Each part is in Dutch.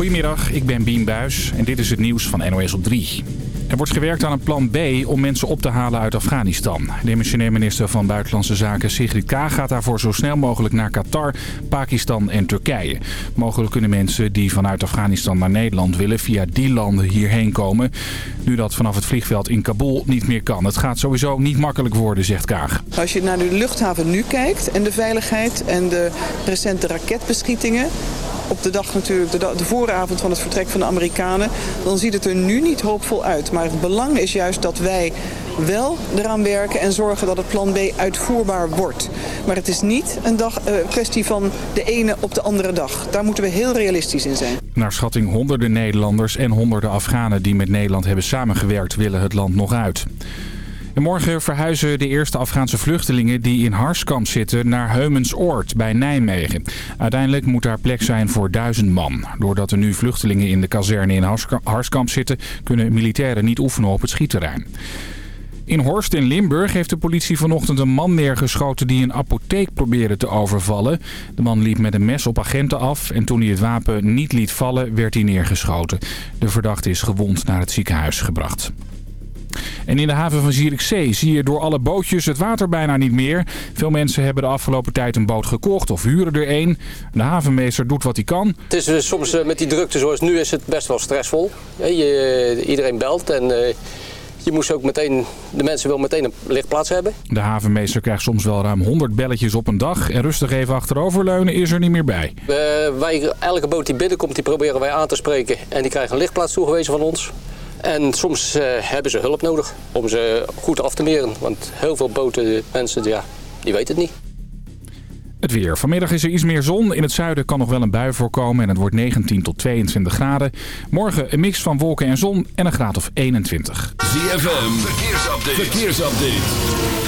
Goedemiddag, ik ben Bien Buis en dit is het nieuws van NOS op 3. Er wordt gewerkt aan een plan B om mensen op te halen uit Afghanistan. Demissionair minister van Buitenlandse Zaken Sigrid Kaag gaat daarvoor zo snel mogelijk naar Qatar, Pakistan en Turkije. Mogelijk kunnen mensen die vanuit Afghanistan naar Nederland willen via die landen hierheen komen. Nu dat vanaf het vliegveld in Kabul niet meer kan. Het gaat sowieso niet makkelijk worden, zegt Kaag. Als je naar de luchthaven nu kijkt en de veiligheid en de recente raketbeschietingen op de dag natuurlijk, de, de, vooravond van het vertrek van de Amerikanen, dan ziet het er nu niet hoopvol uit. Maar het belang is juist dat wij wel eraan werken en zorgen dat het plan B uitvoerbaar wordt. Maar het is niet een dag, uh, kwestie van de ene op de andere dag. Daar moeten we heel realistisch in zijn. Naar schatting honderden Nederlanders en honderden Afghanen die met Nederland hebben samengewerkt willen het land nog uit. En morgen verhuizen de eerste Afghaanse vluchtelingen die in Harskamp zitten naar Heumensoord bij Nijmegen. Uiteindelijk moet daar plek zijn voor duizend man. Doordat er nu vluchtelingen in de kazerne in Harskamp zitten, kunnen militairen niet oefenen op het schietterrein. In Horst in Limburg heeft de politie vanochtend een man neergeschoten die een apotheek probeerde te overvallen. De man liep met een mes op agenten af en toen hij het wapen niet liet vallen werd hij neergeschoten. De verdachte is gewond naar het ziekenhuis gebracht. En in de haven van Zierikzee zie je door alle bootjes het water bijna niet meer. Veel mensen hebben de afgelopen tijd een boot gekocht of huren er een. De havenmeester doet wat hij kan. Het is dus soms eh, met die drukte zoals nu is het best wel stressvol. Je, eh, iedereen belt en... Eh, je moest ook meteen, de mensen wil meteen een lichtplaats hebben. De havenmeester krijgt soms wel ruim 100 belletjes op een dag. En rustig even achteroverleunen is er niet meer bij. Uh, wij, elke boot die binnenkomt, die proberen wij aan te spreken. En die krijgen een lichtplaats toegewezen van ons. En soms uh, hebben ze hulp nodig om ze goed af te meren. Want heel veel boten, mensen, ja, die weten het niet. Het weer. Vanmiddag is er iets meer zon. In het zuiden kan nog wel een bui voorkomen en het wordt 19 tot 22 graden. Morgen een mix van wolken en zon en een graad of 21. ZFM, verkeersupdate. verkeersupdate.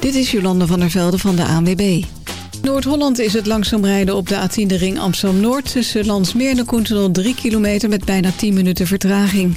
Dit is Jolande van der Velde van de ANWB. Noord-Holland is het langzaam rijden op de A10 de ring Amsterdam-Noord... tussen Landsmeer en de Koentenol 3 kilometer met bijna 10 minuten vertraging.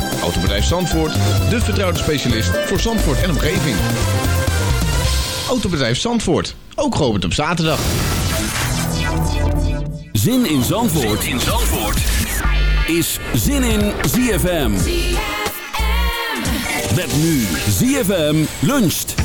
Autobedrijf Zandvoort, de vertrouwde specialist voor Zandvoort en omgeving. Autobedrijf Zandvoort, ook geopend op zaterdag. Zin in Zandvoort, in Zandvoort. is Zin in ZFM. Met nu ZFM luncht.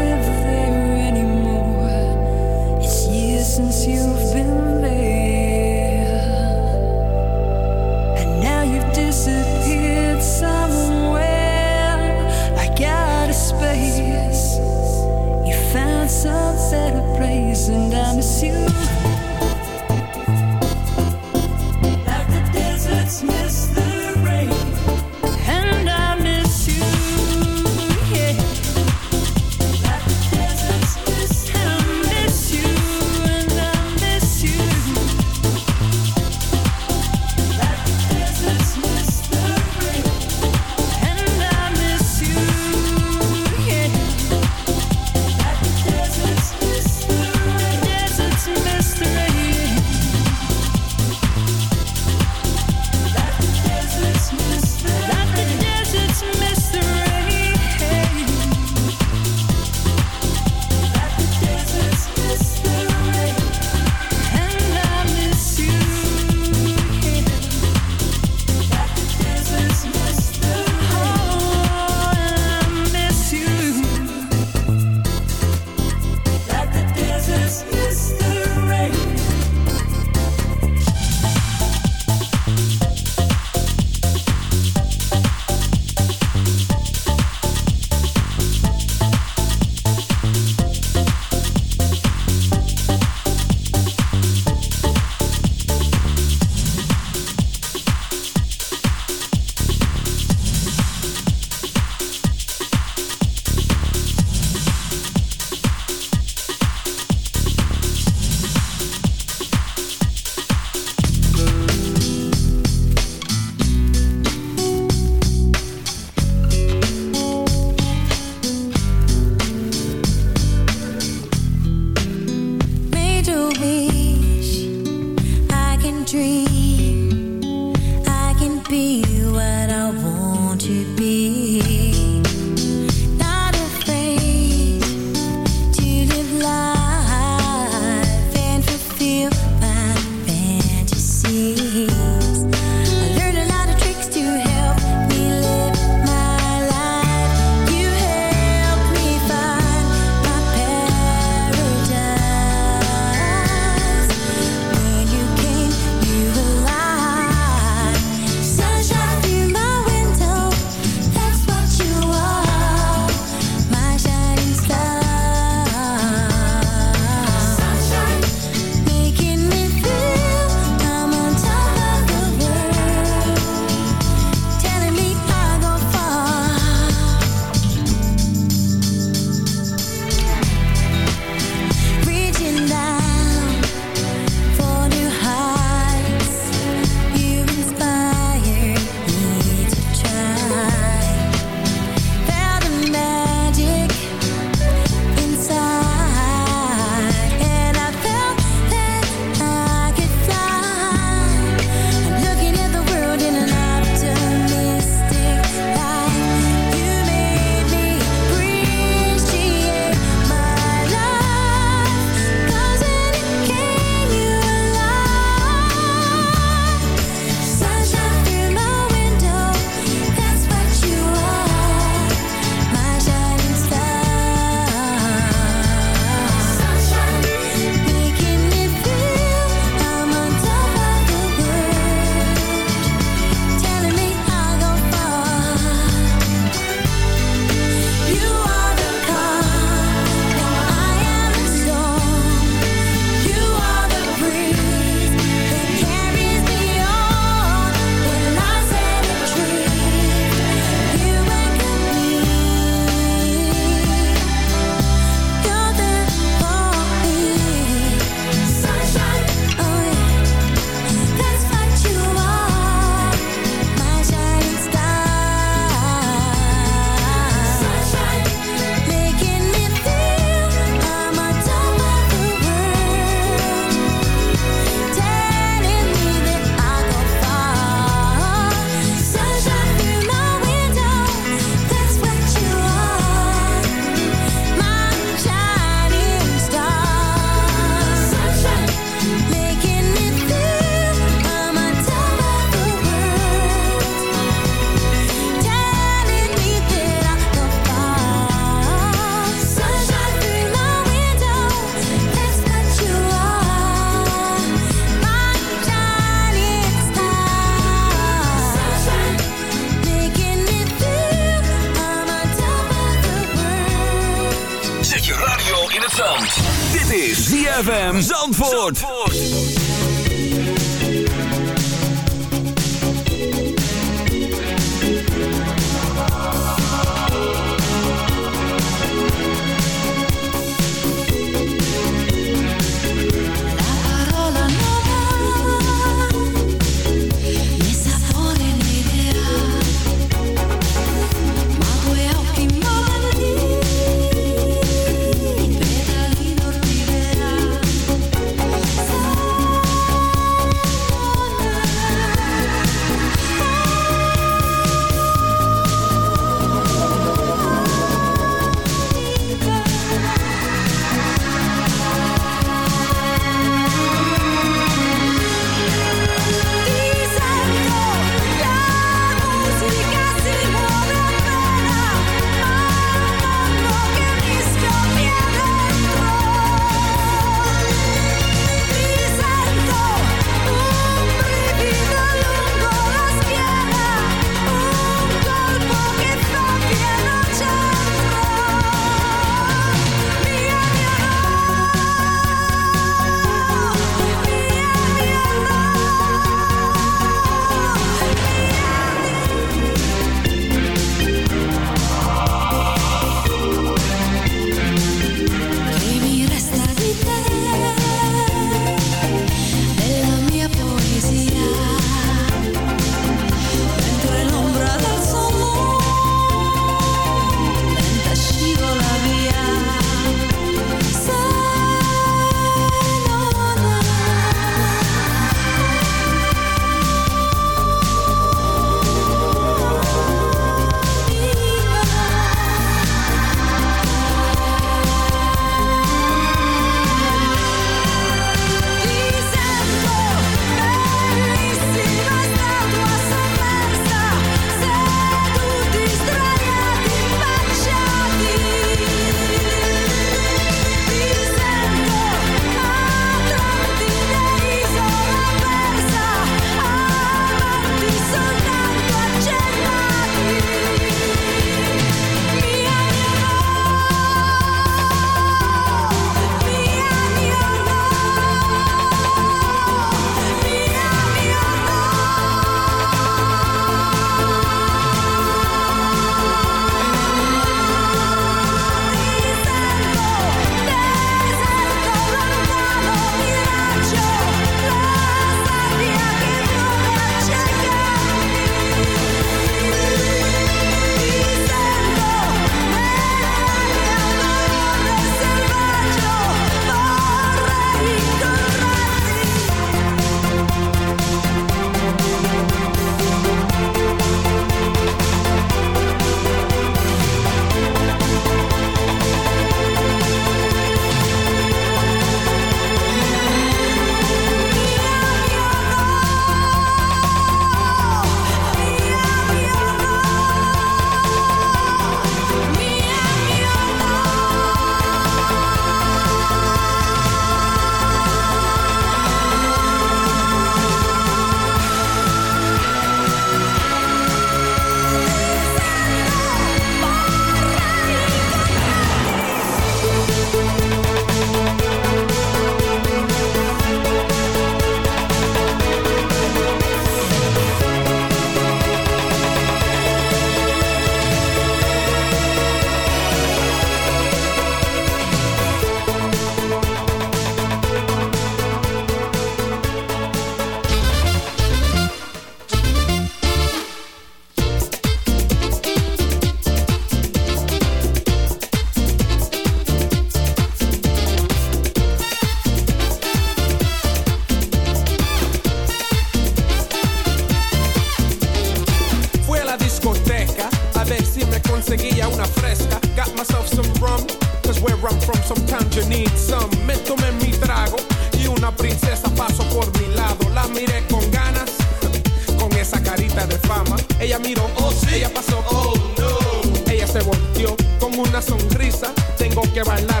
Que bailar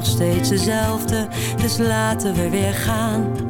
nog steeds dezelfde, dus laten we weer gaan.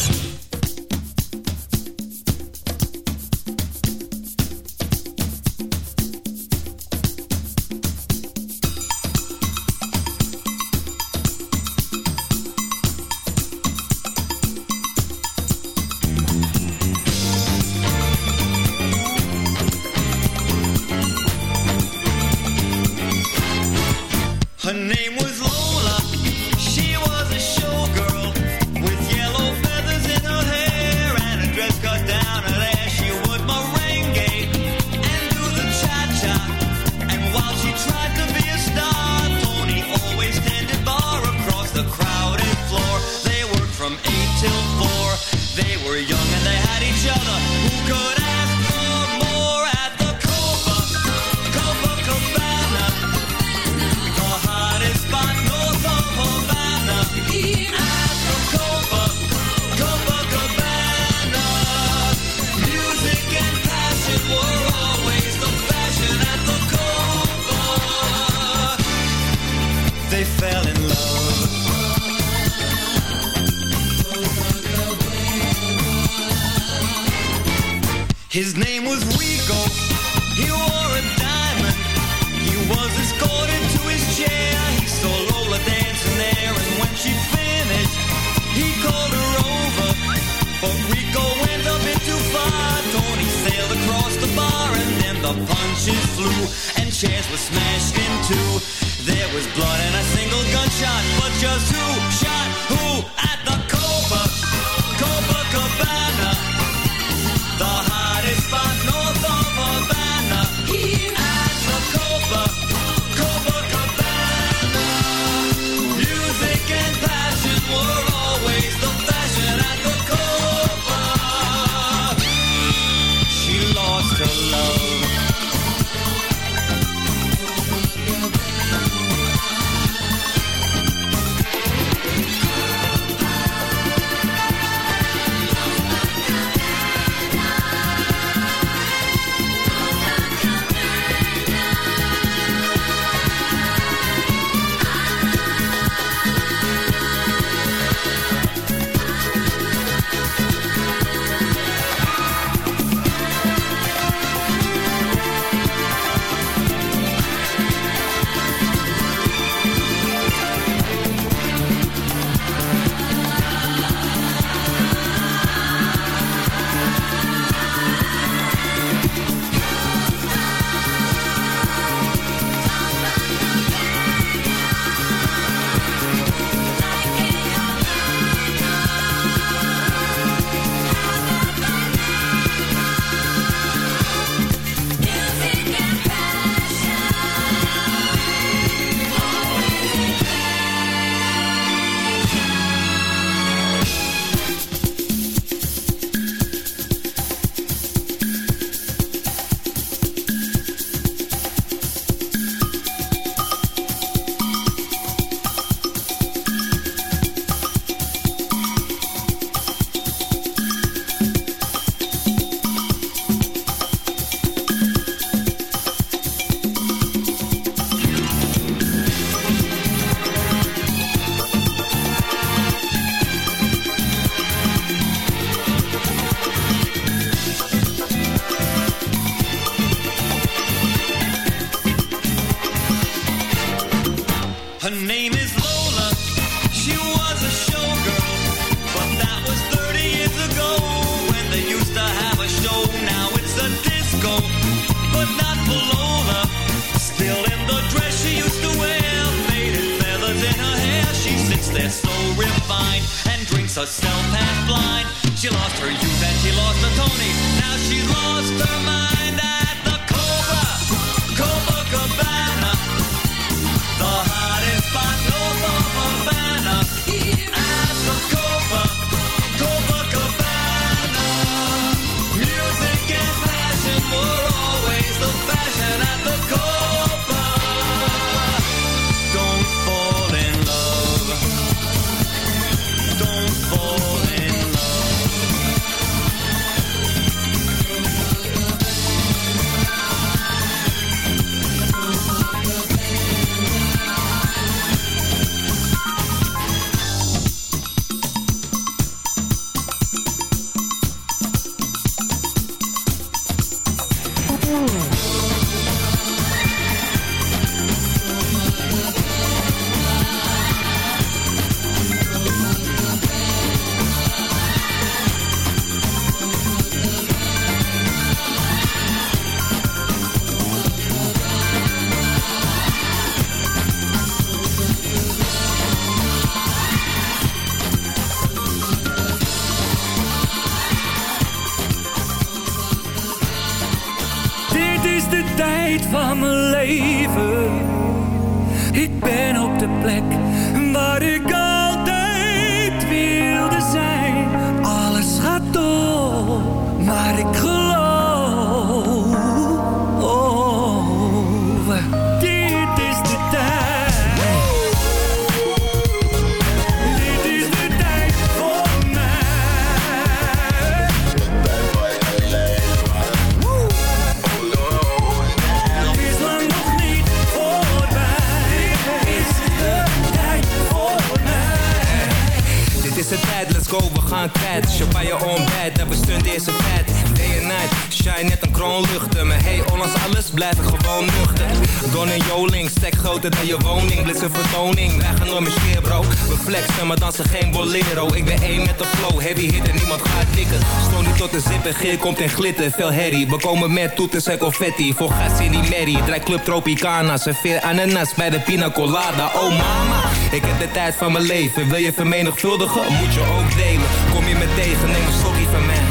race a stealth path blind. She lost her youth and she lost the Tony. Now she's lost her mind. maand Champagne on bed, dat bestund is een vet. Day and night, shine net een kroonluchten. Maar hey, ondanks alles blijf ik gewoon nuchter. Don en Joling, stek groter dan je woning. Blitz een vertoning, wij gaan door mijn sfeer bro. We flexen, maar dansen geen bolero. Ik ben één met de flow, heavy hit en niemand gaat tikken Stoon niet tot de zippen. geer komt in glitter. Veel herrie, we komen met toeters en confetti. Voor gas in die merrie, draai club Tropicana Serveer ananas bij de pina colada, oh mama. Ik heb de tijd van mijn leven, wil je vermenigvuldigen? Moet je ook delen. kom je me tegen, neem een sorry van mij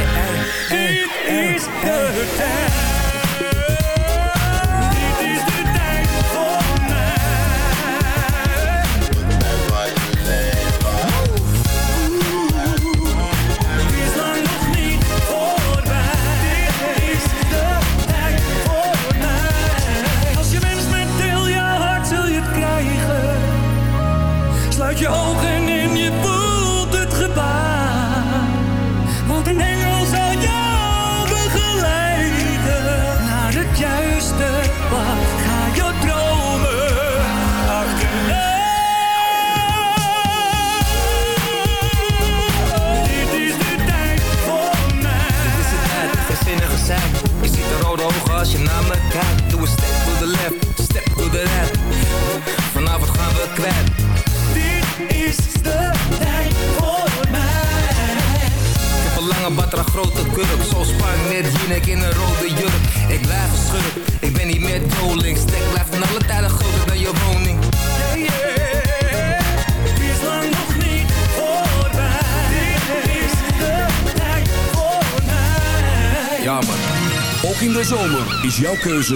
Keukeuze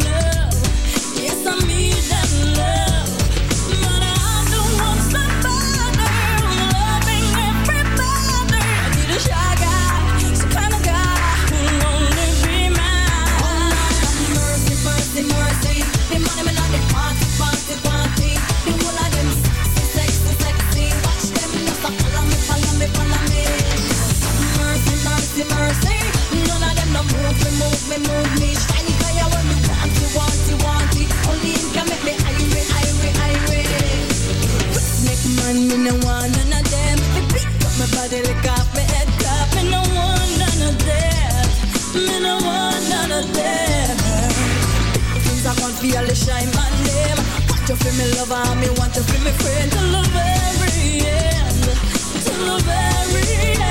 feel me love, I me want to feel me friend till the very end, till the very end.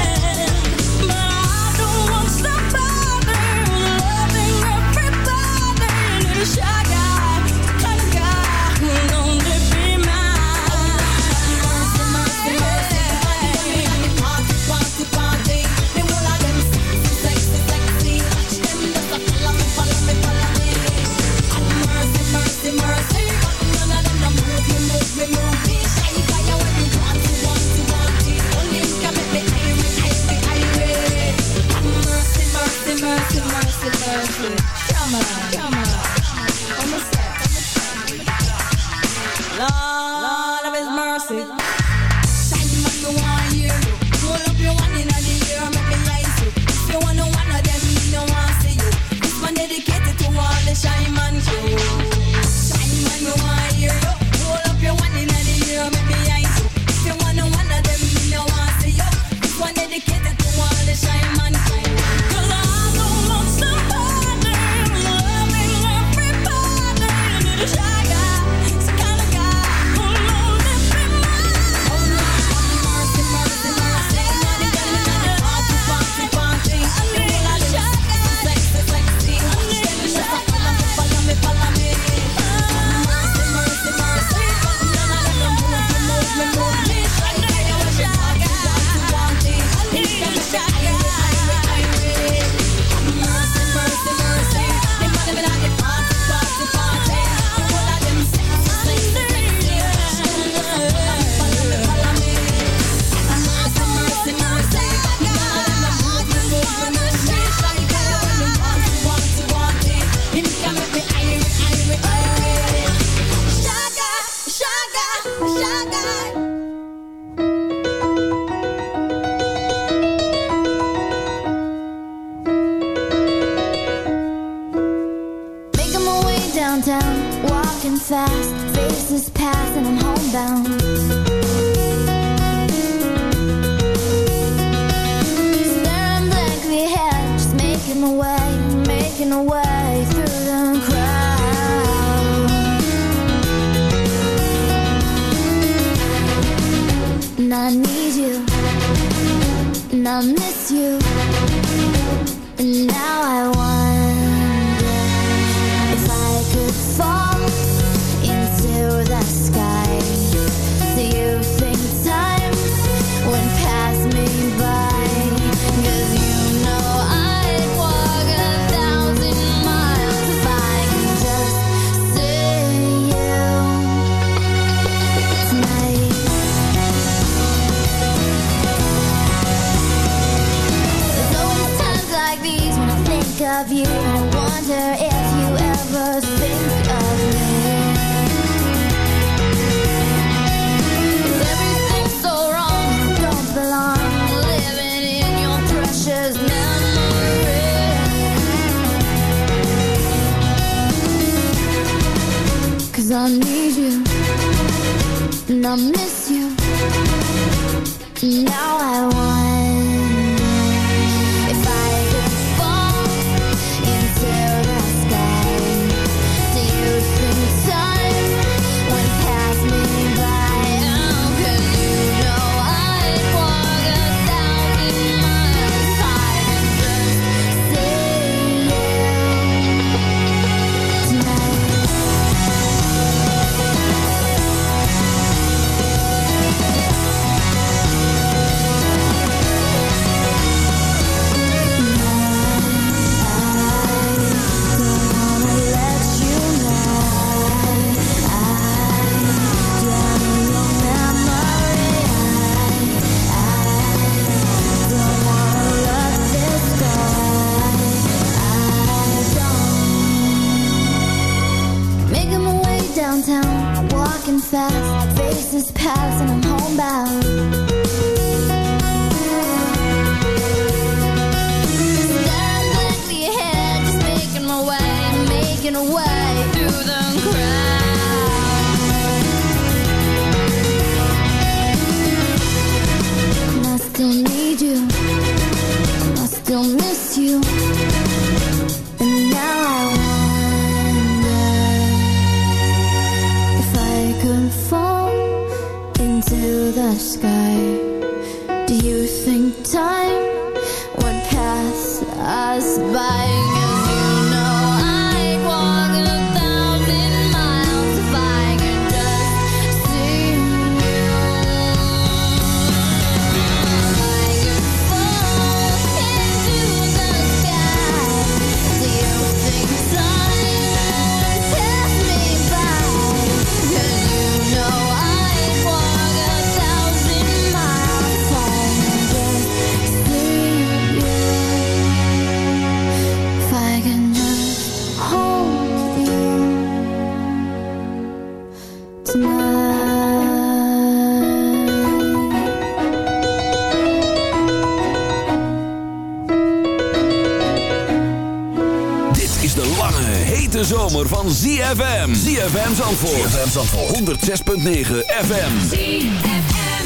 van ZFM. ZFM Zandvoort. ZFM Zandvoort. 106.9 FM. ZFM.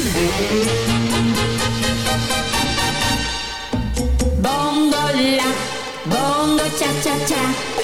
Bongo la, bongo cha cha cha.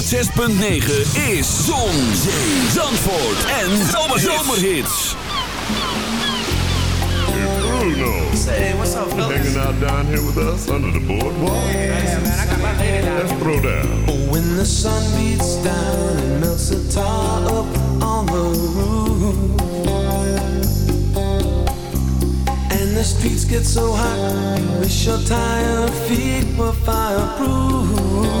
106.9 is Zon, Zee, Zandvoort en Zomerhits. Bruno. Say, what's up, fellas? Hanging out down here with us under the boardwalk. Yeah, man, I got my lady down. Let's throw down. When the sun beats down and melts the tar up on the roof And the streets get so hot You wish your tired feet were fireproof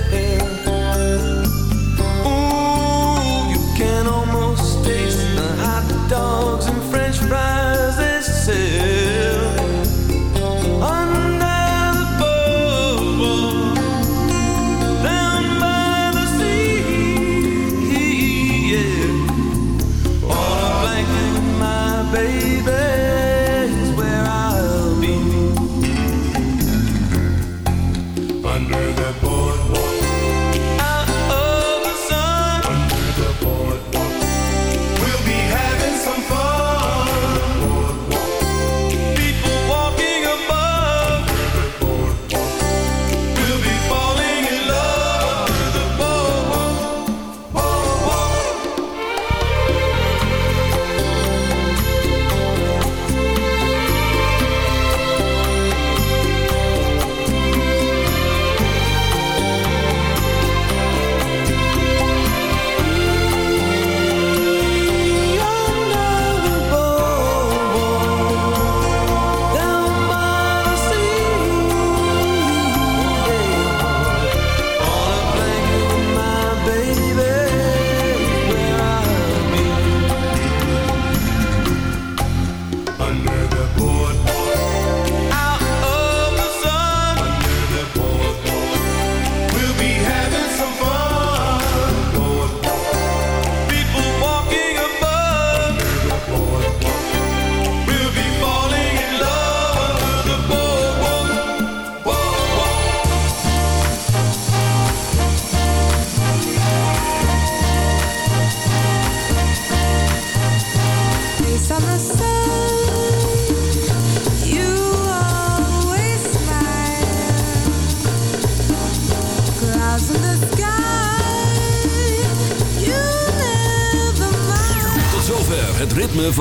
Under